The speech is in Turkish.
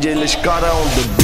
geceleş kara oldu.